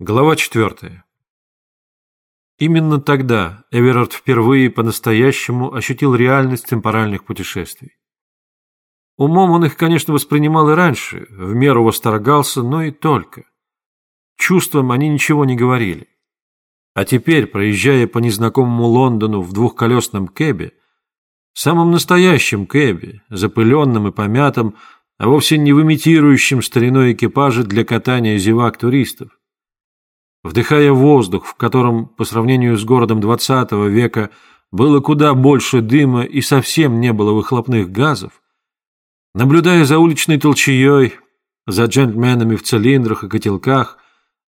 Глава четвертая. Именно тогда Эверард впервые по-настоящему ощутил реальность темпоральных путешествий. Умом он их, конечно, воспринимал и раньше, в меру восторгался, но и только. Чувством они ничего не говорили. А теперь, проезжая по незнакомому Лондону в двухколесном кэбе, самом настоящем кэбе, запыленном и помятом, а вовсе не в имитирующем стариной экипаже для катания зевак туристов, Вдыхая воздух, в котором, по сравнению с городом XX века, было куда больше дыма и совсем не было выхлопных газов, наблюдая за уличной толчеей, за джентльменами в цилиндрах и котелках,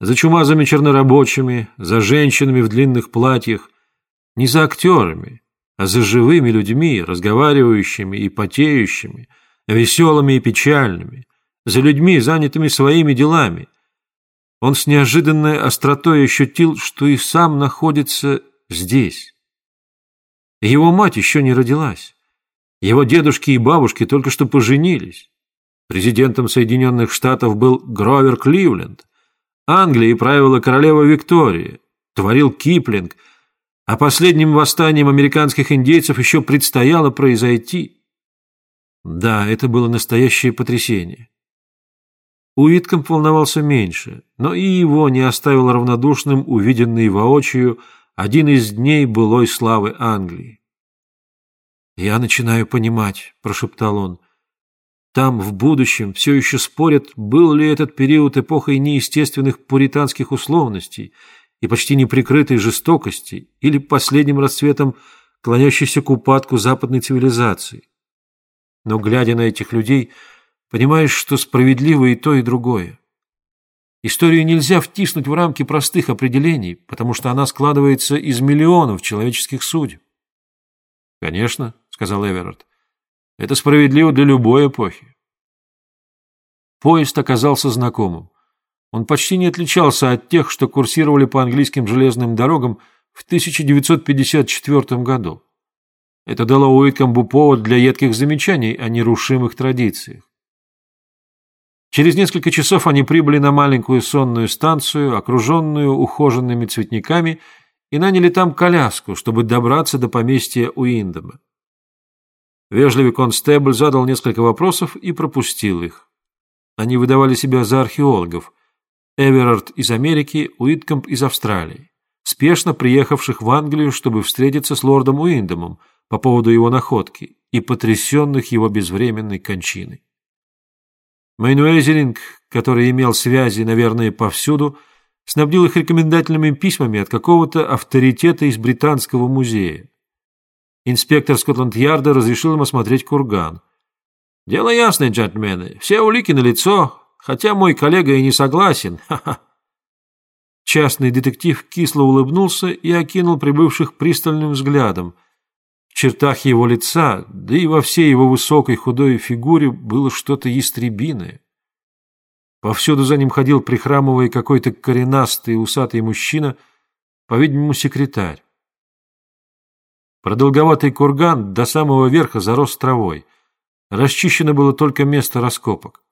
за чумазыми чернорабочими, за женщинами в длинных платьях, не за актерами, а за живыми людьми, разговаривающими и потеющими, веселыми и печальными, за людьми, занятыми своими делами – он с неожиданной остротой ощутил, что и сам находится здесь. Его мать еще не родилась. Его дедушки и бабушки только что поженились. Президентом Соединенных Штатов был Гровер Кливленд. Англии правила королева Виктория. Творил Киплинг. А последним восстанием американских индейцев еще предстояло произойти. Да, это было настоящее потрясение. Уиткомп волновался меньше, но и его не оставил равнодушным увиденный воочию один из дней былой славы Англии. «Я начинаю понимать», — прошептал он. «Там, в будущем, все еще спорят, был ли этот период эпохой неестественных пуританских условностей и почти неприкрытой жестокости или последним расцветом клонящейся к упадку западной цивилизации. Но, глядя на этих людей, — Понимаешь, что справедливо и то, и другое. Историю нельзя втиснуть в рамки простых определений, потому что она складывается из миллионов человеческих судеб. «Конечно», — сказал Эверард, — «это справедливо для любой эпохи». Поезд оказался знакомым. Он почти не отличался от тех, что курсировали по английским железным дорогам в 1954 году. Это дало Уиткомбу повод для едких замечаний о нерушимых традициях. Через несколько часов они прибыли на маленькую сонную станцию, окруженную ухоженными цветниками, и наняли там коляску, чтобы добраться до поместья Уиндома. Вежливый констебль задал несколько вопросов и пропустил их. Они выдавали себя за археологов. Эверард из Америки, Уиткомп из Австралии, спешно приехавших в Англию, чтобы встретиться с лордом Уиндомом по поводу его находки и потрясенных его безвременной кончиной. Мейнуэзеринг, который имел связи, наверное, повсюду, снабдил их рекомендательными письмами от какого-то авторитета из Британского музея. Инспектор Скотланд-Ярда разрешил им осмотреть курган. «Дело ясное, джентльмены. Все улики на лицо, хотя мой коллега и не согласен. Ха-ха». Частный детектив кисло улыбнулся и окинул прибывших пристальным взглядом – чертах его лица, да и во всей его высокой худой фигуре было что-то ястребиное. Повсюду за ним ходил прихрамывая какой-то коренастый усатый мужчина, по-видимому, секретарь. Продолговатый курган до самого верха зарос травой. Расчищено было только место раскопок.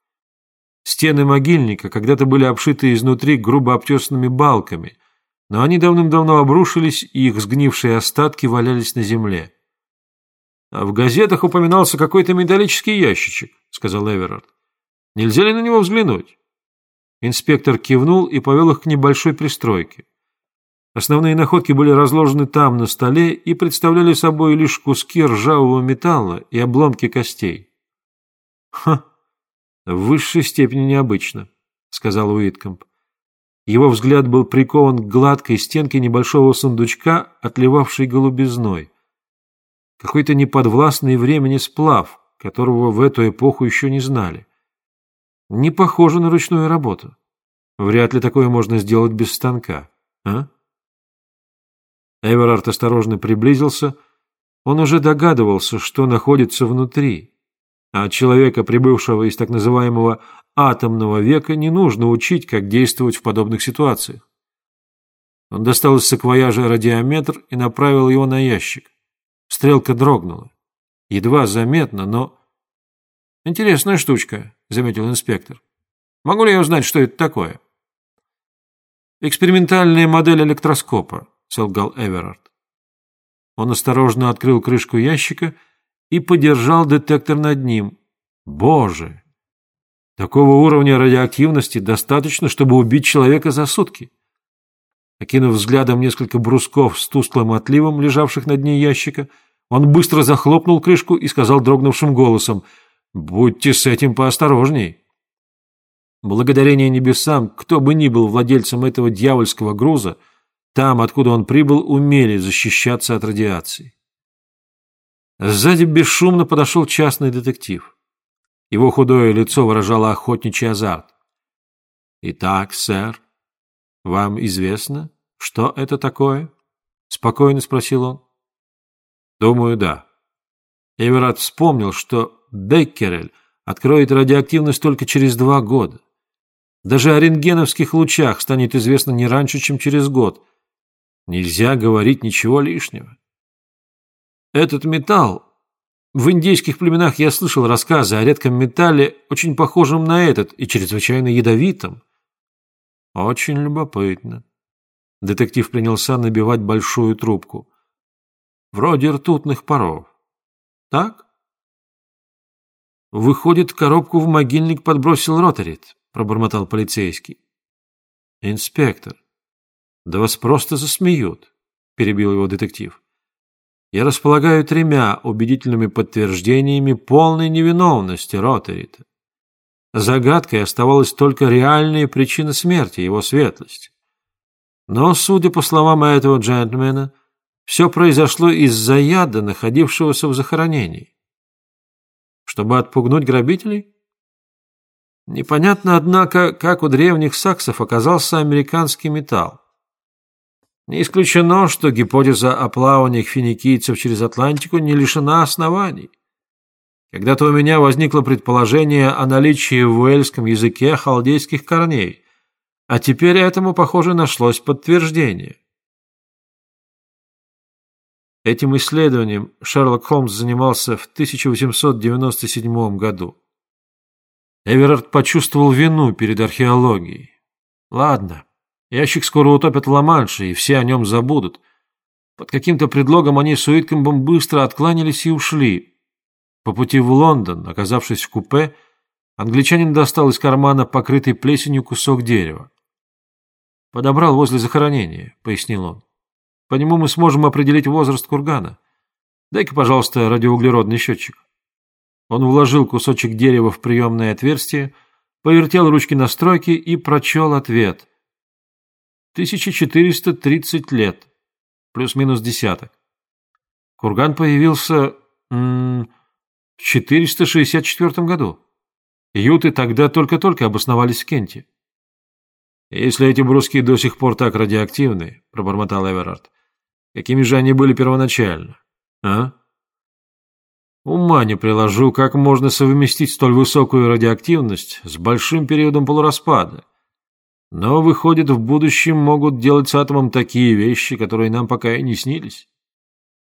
Стены могильника когда-то были обшиты изнутри грубо обтесанными балками, но они давным-давно обрушились, и их сгнившие остатки валялись на земле. А в газетах упоминался какой-то металлический ящичек, сказал Эверард. Нельзя ли на него взглянуть? Инспектор кивнул и повел их к небольшой пристройке. Основные находки были разложены там, на столе, и представляли собой лишь куски ржавого металла и обломки костей. «Ха! В высшей степени необычно», — сказал Уиткомп. Его взгляд был прикован к гладкой стенке небольшого сундучка, отливавшей голубизной какой-то неподвластный времени сплав, которого в эту эпоху еще не знали. Не похоже на ручную работу. Вряд ли такое можно сделать без станка, а? Эверард осторожно приблизился. Он уже догадывался, что находится внутри. А человека, прибывшего из так называемого атомного века, не нужно учить, как действовать в подобных ситуациях. Он достал из саквояжа радиометр и направил его на ящик. Стрелка дрогнула. Едва заметно, но... «Интересная штучка», — заметил инспектор. «Могу ли я узнать, что это такое?» «Экспериментальная модель электроскопа», — солгал Эверард. Он осторожно открыл крышку ящика и подержал детектор над ним. «Боже! Такого уровня радиоактивности достаточно, чтобы убить человека за сутки». Окинув взглядом несколько брусков с тусклым отливом, лежавших на дне ящика, он быстро захлопнул крышку и сказал дрогнувшим голосом «Будьте с этим поосторожней». Благодарение небесам, кто бы ни был владельцем этого дьявольского груза, там, откуда он прибыл, умели защищаться от радиации. Сзади бесшумно подошел частный детектив. Его худое лицо выражало охотничий азарт. «Итак, сэр, вам известно, что это такое?» — спокойно спросил он. «Думаю, да». Эверат вспомнил, что Беккерель откроет радиоактивность только через два года. Даже о рентгеновских лучах станет известно не раньше, чем через год. Нельзя говорить ничего лишнего. Этот металл... В индейских племенах я слышал рассказы о редком металле, очень похожем на этот и чрезвычайно ядовитом. Очень любопытно. Детектив принялся набивать большую трубку. Вроде ртутных паров. Так? Выходит, коробку в могильник подбросил Ротарит пробормотал полицейский. Инспектор, да вас просто засмеют, перебил его детектив. Я располагаю тремя убедительными подтверждениями полной невиновности Ротерита. Загадкой оставалась только реальная причина смерти, его светлости. Но, судя по словам этого джентльмена, все произошло из-за яда, находившегося в захоронении. Чтобы отпугнуть грабителей? Непонятно, однако, как у древних саксов оказался американский металл. Не исключено, что гипотеза о плаваниях финикийцев через Атлантику не лишена оснований. Когда-то у меня возникло предположение о наличии в уэльском языке халдейских корней, а теперь этому, похоже, нашлось подтверждение. Этим исследованием Шерлок Холмс занимался в 1897 году. Эверард почувствовал вину перед археологией. Ладно, ящик скоро утопят в Ла-Манше, и все о нем забудут. Под каким-то предлогом они с Уиткомбом быстро откланялись и ушли. По пути в Лондон, оказавшись в купе, англичанин достал из кармана покрытый плесенью кусок дерева. «Подобрал возле захоронения», — пояснил он. «По нему мы сможем определить возраст кургана. Дай-ка, пожалуйста, радиоуглеродный счетчик». Он вложил кусочек дерева в приемное отверстие, повертел ручки настройки и прочел ответ. 1430 лет, плюс-минус десяток. Курган появился м -м, в 464 году. Юты тогда только-только обосновались в Кенте. «Если эти бруски до сих пор так радиоактивны», — пробормотал Эверард, — «какими же они были первоначально, а?» Ума не приложу, как можно совместить столь высокую радиоактивность с большим периодом полураспада. Но, выходит, в будущем могут делать с атомом такие вещи, которые нам пока и не снились.